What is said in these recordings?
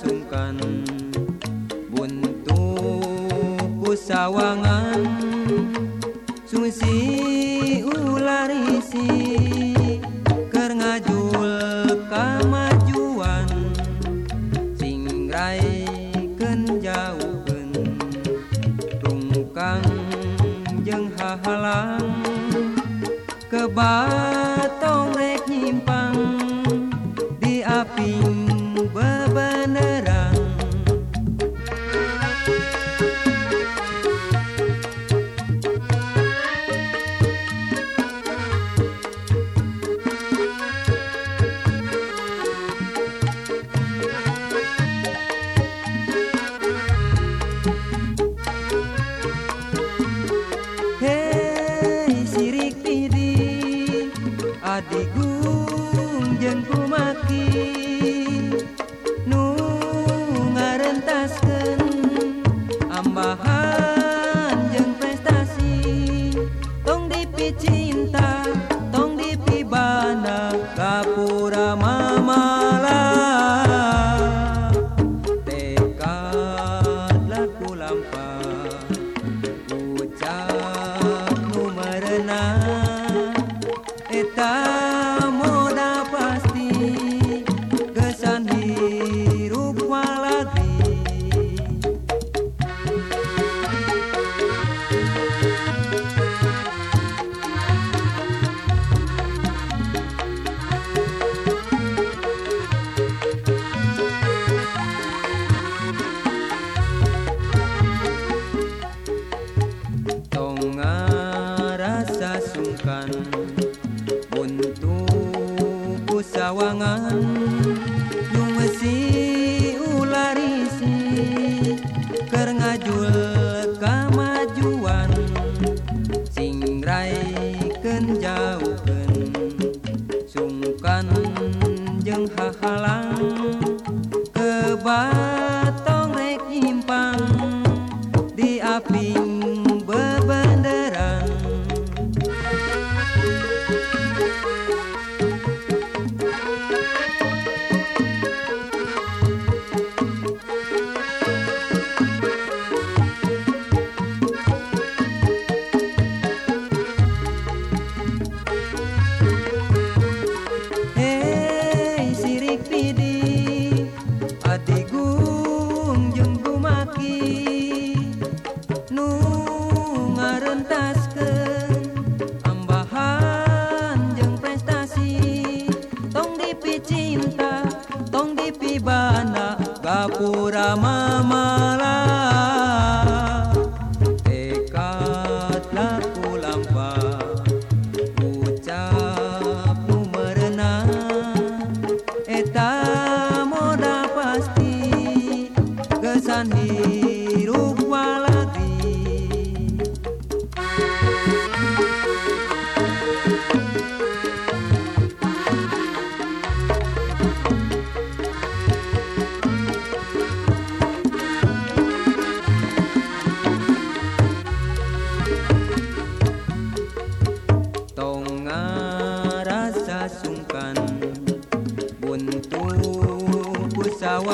sungkan. Buntu pusawangan Susi ular isi ker ngajul kamajuan singrai kenjauhen tungkang jeng hahalang kebal sawangan Jumesi ularisi keur ngajul kamajuan raikeun jauhkeun Sungkan jeung hahalang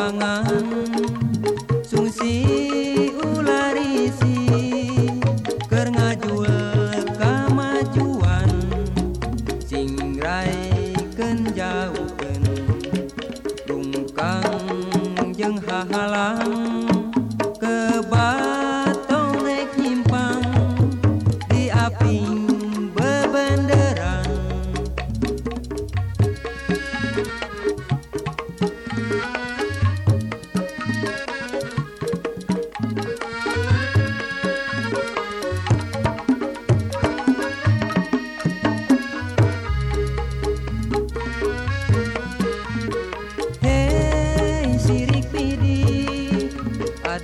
사랑아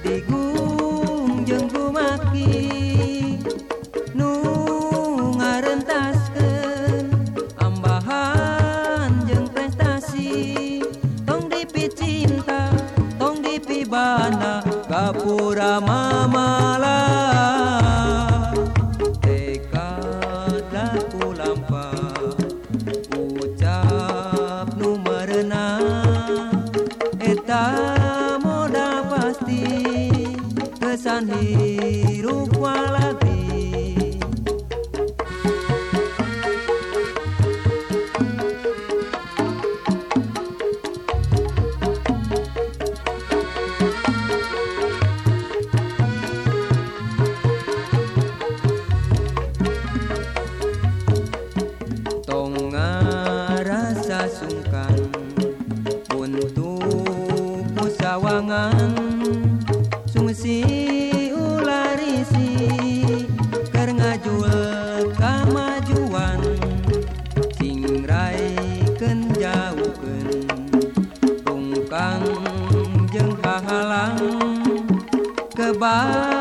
digung jeung gumaki nu ngarentaskeun. Ambahan jeung prestasi tong dipi cinta tong dipi bana kapura mamala. Tekad laku lampa ucap nu merenang eta saneiro gualabê. Tonga rasa sungkan untuk pusawangan goodbye.